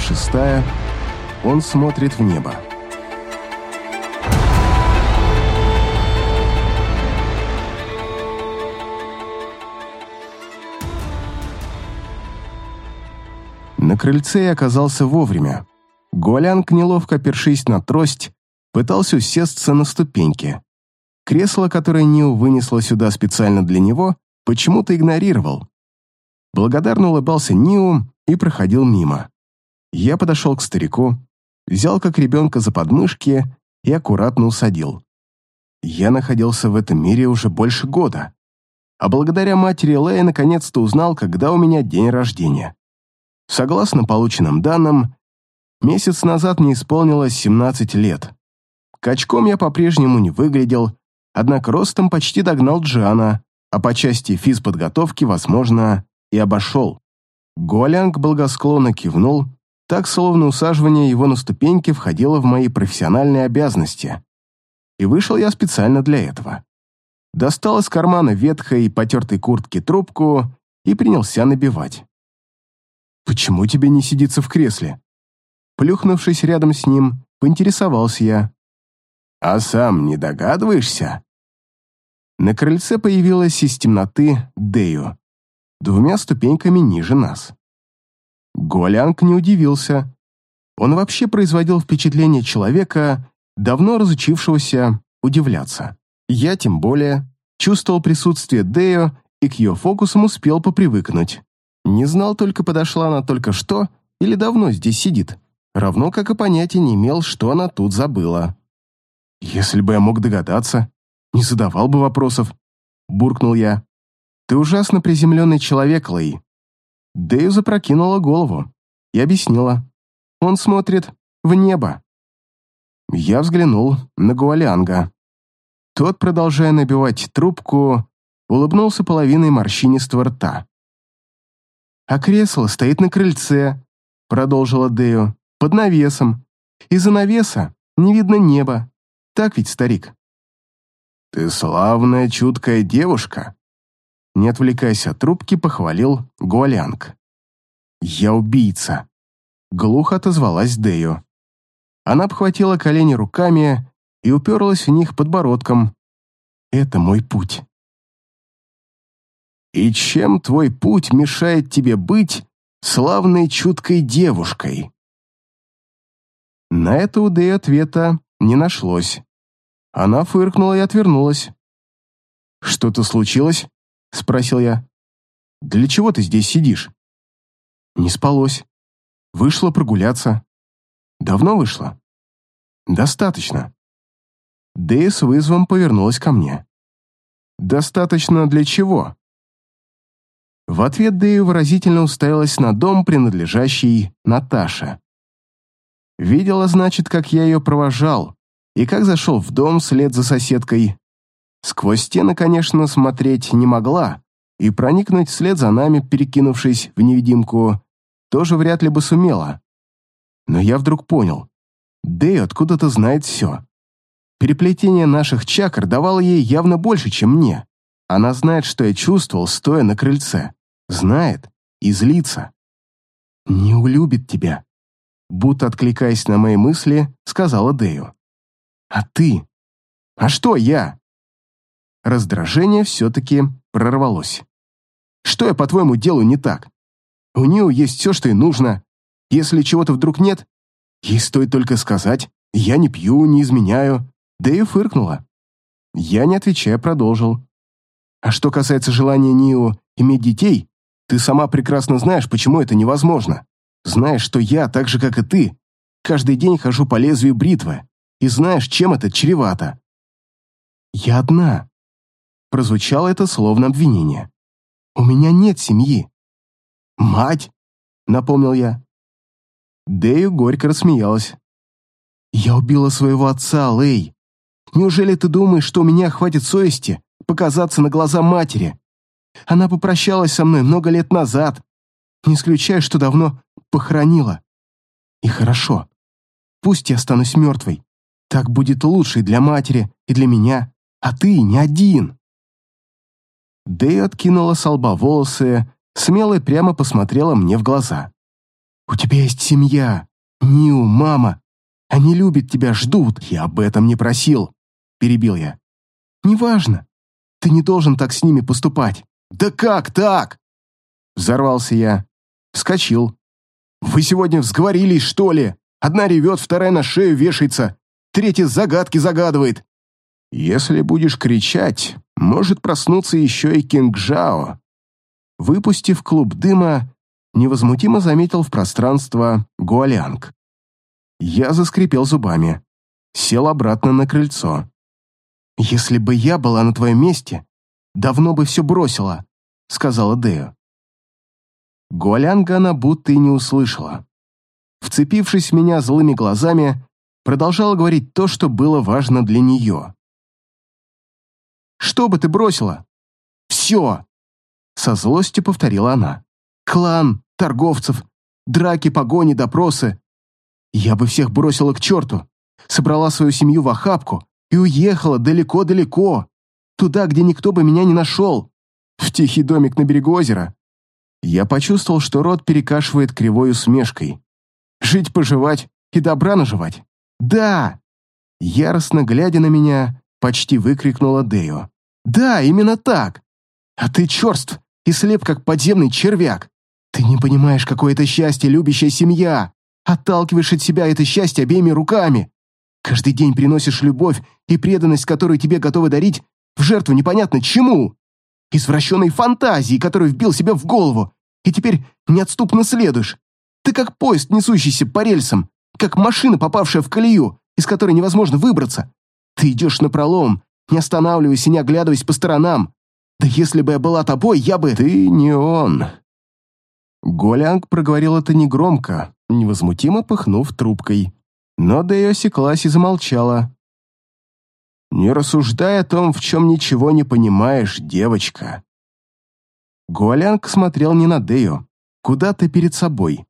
Шестая. Он смотрит в небо. На крыльце я оказался вовремя. Гуалянг, неловко опершись на трость, пытался усесться на ступеньки. Кресло, которое Нио вынесло сюда специально для него, почему-то игнорировал. Благодарно улыбался Нио и проходил мимо. Я подошел к старику, взял как ребенка за подмышки и аккуратно усадил. Я находился в этом мире уже больше года, а благодаря матери Лея наконец-то узнал, когда у меня день рождения. Согласно полученным данным, месяц назад мне исполнилось 17 лет. Качком я по-прежнему не выглядел, однако ростом почти догнал Джана, а по части физподготовки, возможно, и обошел. Гуалянг благосклонно кивнул, так, словно усаживание его на ступеньки входило в мои профессиональные обязанности. И вышел я специально для этого. Достал из кармана ветхой потертой куртки трубку и принялся набивать. «Почему тебе не сидится в кресле?» Плюхнувшись рядом с ним, поинтересовался я. «А сам не догадываешься?» На крыльце появилась из темноты Дею, двумя ступеньками ниже нас. Гуалянг не удивился. Он вообще производил впечатление человека, давно разучившегося удивляться. Я, тем более, чувствовал присутствие Део и к ее фокусам успел попривыкнуть. Не знал только, подошла она только что или давно здесь сидит, равно как и понятия не имел, что она тут забыла. «Если бы я мог догадаться, не задавал бы вопросов», — буркнул я. «Ты ужасно приземленный человек, Лэй». Дэйв запрокинула голову и объяснила. «Он смотрит в небо». Я взглянул на Гуалянга. Тот, продолжая набивать трубку, улыбнулся половиной морщинистого рта. «А кресло стоит на крыльце», — продолжила Део, — «под навесом. Из-за навеса не видно неба. Так ведь, старик?» «Ты славная, чуткая девушка», — не отвлекаясь от трубки, похвалил Гуалянг. «Я убийца», — глухо отозвалась Део. Она обхватила колени руками и уперлась в них подбородком. «Это мой путь». И чем твой путь мешает тебе быть славной чуткой девушкой? На это у Дэй ответа не нашлось. Она фыркнула и отвернулась. «Что-то случилось?» — спросил я. «Для чего ты здесь сидишь?» «Не спалось. Вышла прогуляться». «Давно вышла?» «Достаточно». Дэй с вызовом повернулась ко мне. «Достаточно для чего?» В ответ Дэю выразительно уставилась на дом, принадлежащий Наташе. Видела, значит, как я ее провожал, и как зашел в дом вслед за соседкой. Сквозь стены, конечно, смотреть не могла, и проникнуть вслед за нами, перекинувшись в невидимку, тоже вряд ли бы сумела. Но я вдруг понял. Дэй откуда-то знает все. Переплетение наших чакр давало ей явно больше, чем мне. Она знает, что я чувствовал, стоя на крыльце. Знает и злится. «Не улюбит тебя», будто откликаясь на мои мысли, сказала Дэю. «А ты? А что я?» Раздражение все-таки прорвалось. «Что я, по-твоему, делаю не так? У нее есть все, что ей нужно. Если чего-то вдруг нет, ей стоит только сказать, я не пью, не изменяю». Дэю фыркнула. Я, не отвечая, продолжил. А что касается желания Нио иметь детей, ты сама прекрасно знаешь, почему это невозможно. Знаешь, что я, так же, как и ты, каждый день хожу по лезвию бритвы, и знаешь, чем это чревато. Я одна. Прозвучало это словно обвинение. У меня нет семьи. Мать, напомнил я. Дэю горько рассмеялась. Я убила своего отца, Лэй. Неужели ты думаешь, что у меня хватит совести показаться на глаза матери? Она попрощалась со мной много лет назад. Не исключаю, что давно похоронила. И хорошо. Пусть я останусь мертвой. Так будет лучше и для матери, и для меня. А ты не один. Дэй откинула с лба волосы, смело и прямо посмотрела мне в глаза. У тебя есть семья. Нил, мама. Они любят тебя, ждут. Я об этом не просил», — перебил я. «Неважно. Ты не должен так с ними поступать». «Да как так?» Взорвался я. Вскочил. «Вы сегодня взговорились, что ли? Одна ревет, вторая на шею вешается, третья загадки загадывает. Если будешь кричать, может проснуться еще и Кинг Джао». Выпустив клуб дыма, невозмутимо заметил в пространство Гуалянг. Я заскрипел зубами, сел обратно на крыльцо. «Если бы я была на твоем месте, давно бы все бросила», — сказала Део. Гуалянга она будто и не услышала. Вцепившись в меня злыми глазами, продолжала говорить то, что было важно для нее. «Что бы ты бросила?» «Все!» Со злостью повторила она. «Клан, торговцев, драки, погони, допросы. Я бы всех бросила к черту, собрала свою семью в охапку и уехала далеко-далеко, туда, где никто бы меня не нашел, в тихий домик на берегу озера. Я почувствовал, что рот перекашивает кривой усмешкой. Жить-поживать и добра наживать. Да! Яростно глядя на меня, почти выкрикнула Део. Да, именно так! А ты черств и слеп, как подземный червяк. Ты не понимаешь, какое это счастье, любящая семья. Отталкиваешь от себя это счастье обеими руками. Каждый день приносишь любовь и преданность, которую тебе готовы дарить, в жертву непонятно чему. Извращенной фантазии, которую вбил себе в голову, и теперь неотступно следуешь. Ты как поезд, несущийся по рельсам, как машина, попавшая в колею, из которой невозможно выбраться. Ты идешь напролом, не останавливаясь и не оглядываясь по сторонам. Да если бы я была тобой, я бы... Ты не он. Голянг проговорил это негромко, невозмутимо пыхнув трубкой. Но Дэйо осеклась и замолчала. «Не рассуждай о том, в чем ничего не понимаешь, девочка». Гуалянг смотрел не на Дэйо, куда-то перед собой.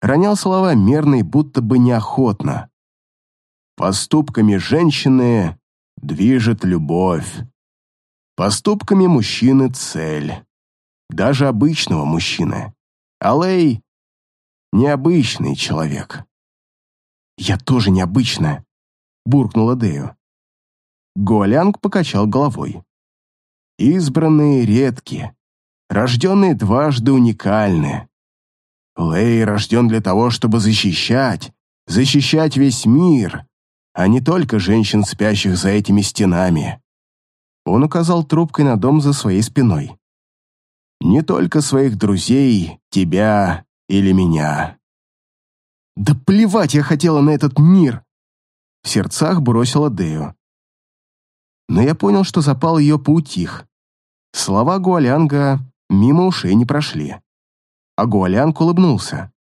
Ронял слова мерно и будто бы неохотно. «Поступками женщины движет любовь. Поступками мужчины цель. Даже обычного мужчины. Алэй — необычный человек. «Я тоже необычная», — буркнула Дею. Гуалянг покачал головой. «Избранные редки, рожденные дважды уникальны. Лэй рожден для того, чтобы защищать, защищать весь мир, а не только женщин, спящих за этими стенами». Он указал трубкой на дом за своей спиной. «Не только своих друзей, тебя или меня. «Да плевать я хотела на этот мир!» В сердцах бросила Дею. Но я понял, что запал ее поутих. Слова Гуалянга мимо ушей не прошли. А Гуалянг улыбнулся.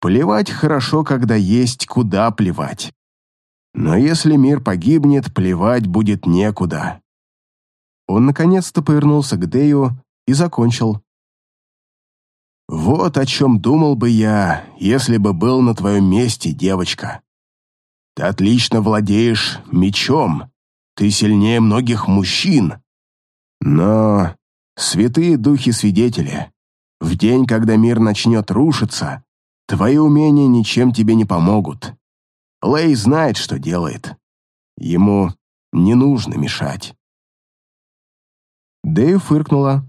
«Плевать хорошо, когда есть куда плевать. Но если мир погибнет, плевать будет некуда». Он наконец-то повернулся к Дею и закончил, вот о чем думал бы я, если бы был на твоем месте, девочка. Ты отлично владеешь мечом, ты сильнее многих мужчин. Но, святые духи-свидетели, в день, когда мир начнет рушиться, твои умения ничем тебе не помогут. Лэй знает, что делает. Ему не нужно мешать. Дэйв фыркнула,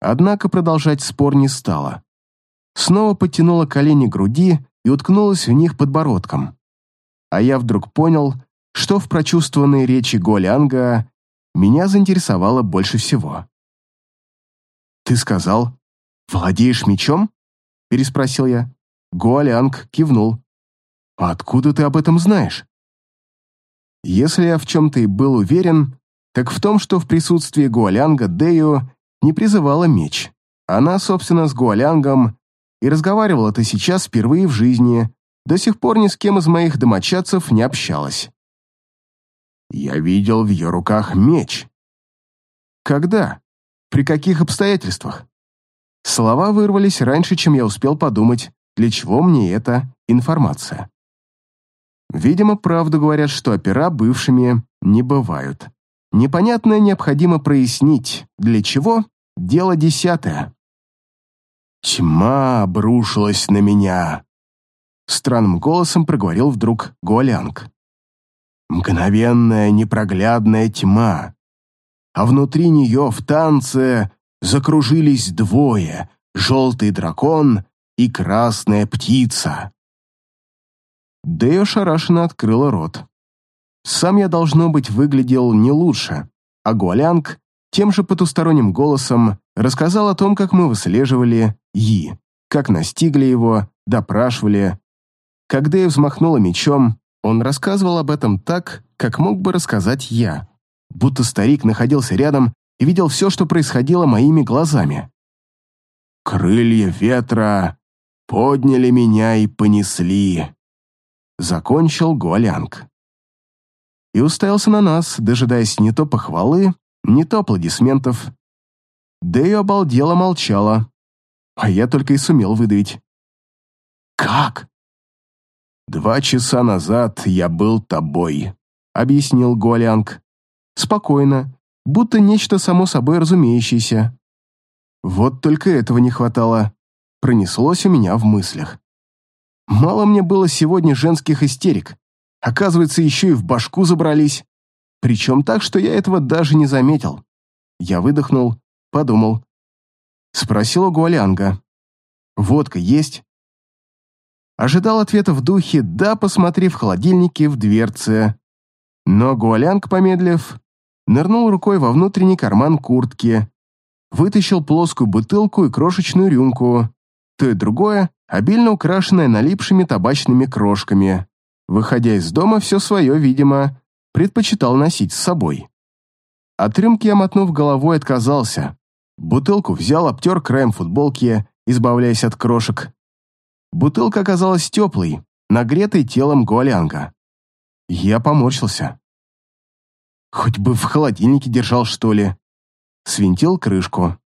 однако продолжать спор не стала снова подтянула колени к груди и уткнулась в них подбородком. А я вдруг понял, что в прочувствованной речи Голянга меня заинтересовало больше всего. «Ты сказал, владеешь мечом?» — переспросил я. Гуалянг кивнул. «А откуда ты об этом знаешь?» Если я в чем-то и был уверен, так в том, что в присутствии Гуалянга Дею не призывала меч. Она, собственно, с Гуалянгом и разговаривала ты сейчас впервые в жизни, до сих пор ни с кем из моих домочадцев не общалась. Я видел в ее руках меч. Когда? При каких обстоятельствах? Слова вырвались раньше, чем я успел подумать, для чего мне эта информация. Видимо, правду говорят, что опера бывшими не бывают. Непонятное необходимо прояснить, для чего – дело десятое. Тьма обрушилась на меня. Странным голосом проговорил вдруг Гуалянг. Мгновенная непроглядная тьма. А внутри нее в танце закружились двое — желтый дракон и красная птица. Дэйо шарашенно открыла рот. Сам я, должно быть, выглядел не лучше, а Гуалянг тем же потусторонним голосом рассказал о том, как мы выслеживали Yi, как настигли его, допрашивали. Когда я взмахнула мечом, он рассказывал об этом так, как мог бы рассказать я, будто старик находился рядом и видел все, что происходило моими глазами. «Крылья ветра подняли меня и понесли», — закончил Гуалянг. И уставился на нас, дожидаясь не то похвалы, не то аплодисментов. Дэйо обалдела молчала, а я только и сумел выдавить. «Как?» «Два часа назад я был тобой», — объяснил Гуалянг. Спокойно, будто нечто само собой разумеющееся. Вот только этого не хватало. Пронеслось у меня в мыслях. Мало мне было сегодня женских истерик. Оказывается, еще и в башку забрались. Причем так, что я этого даже не заметил. Я выдохнул, подумал. Спросил у Гуалянга. «Водка есть?» Ожидал ответа в духе «да», посмотрев в холодильнике в дверце. Но Гуалянг, помедлив, нырнул рукой во внутренний карман куртки, вытащил плоскую бутылку и крошечную рюмку, то и другое, обильно украшенное налипшими табачными крошками. Выходя из дома, все свое, видимо, предпочитал носить с собой. От рюмки я, мотнув головой, отказался. Бутылку взял, обтер краем футболки, избавляясь от крошек. Бутылка оказалась теплой, нагретой телом Гуалянга. Я поморщился. Хоть бы в холодильнике держал, что ли. Свинтил крышку.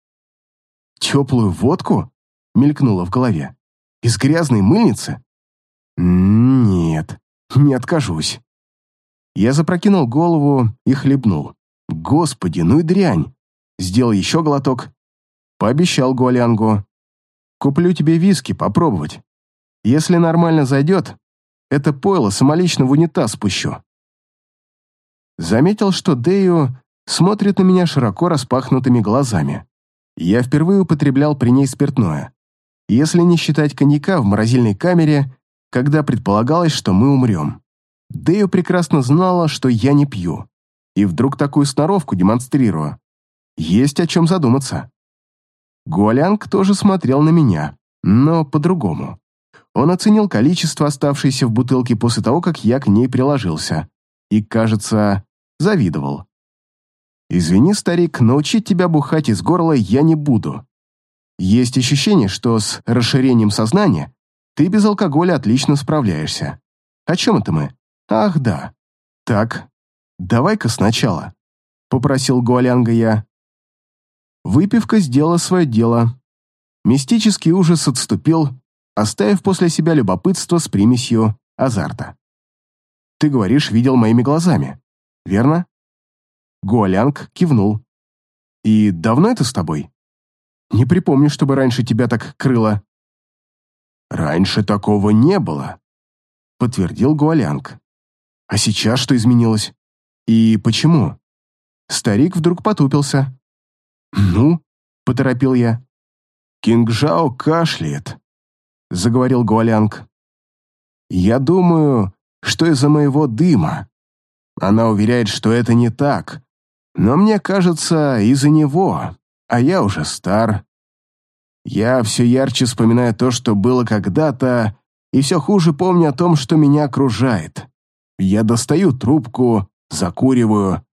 Теплую водку? Мелькнуло в голове. Из грязной мыльницы? Нет, не откажусь. Я запрокинул голову и хлебнул. Господи, ну и дрянь. Сделал еще глоток. Пообещал Гуалянгу. Куплю тебе виски попробовать. Если нормально зайдет, это пойло самолично в унитаз спущу. Заметил, что Дэю смотрит на меня широко распахнутыми глазами. Я впервые употреблял при ней спиртное. Если не считать коньяка в морозильной камере, когда предполагалось, что мы умрем. Дэю прекрасно знала, что я не пью. И вдруг такую сноровку демонстрирую. Есть о чем задуматься. Гуалянг тоже смотрел на меня, но по-другому. Он оценил количество, оставшееся в бутылке после того, как я к ней приложился. И, кажется, завидовал. «Извини, старик, научить тебя бухать из горла я не буду. Есть ощущение, что с расширением сознания ты без алкоголя отлично справляешься. О чем это мы? Ах, да. Так, давай-ка сначала, попросил Гуалянга я. Выпивка сделала свое дело. Мистический ужас отступил, оставив после себя любопытство с примесью азарта. Ты говоришь, видел моими глазами, верно? Гуалянг кивнул. И давно это с тобой? Не припомню, чтобы раньше тебя так крыло. Раньше такого не было, подтвердил Гуалянг. А сейчас что изменилось? И почему? Старик вдруг потупился. «Ну?» — поторопил я. «Кингжао кашляет», — заговорил Гуалянг. «Я думаю, что из-за моего дыма. Она уверяет, что это не так, но мне кажется, из-за него, а я уже стар. Я все ярче вспоминаю то, что было когда-то, и все хуже помню о том, что меня окружает. Я достаю трубку, закуриваю.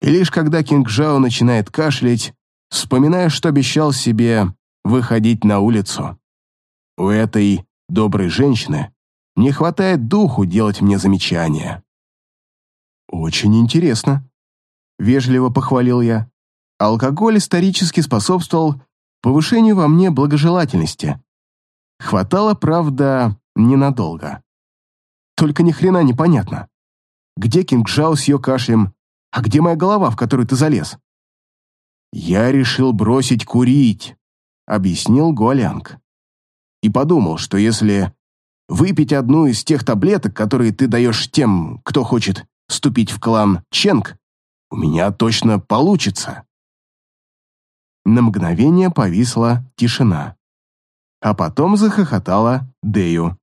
И лишь когда Кинг Жао начинает кашлять, вспоминаю, что обещал себе выходить на улицу. У этой доброй женщины не хватает духу делать мне замечания. «Очень интересно», — вежливо похвалил я. Алкоголь исторически способствовал повышению во мне благожелательности. Хватало, правда, ненадолго. Только ни хрена непонятно. Где Кинг Жао с ее кашлем, а где моя голова, в которую ты залез? Я решил бросить курить, объяснил Гуалянг. «И подумал, что если выпить одну из тех таблеток, которые ты даешь тем, кто хочет вступить в клан Ченг, у меня точно получится». На мгновение повисла тишина. А потом захохотала Дэю.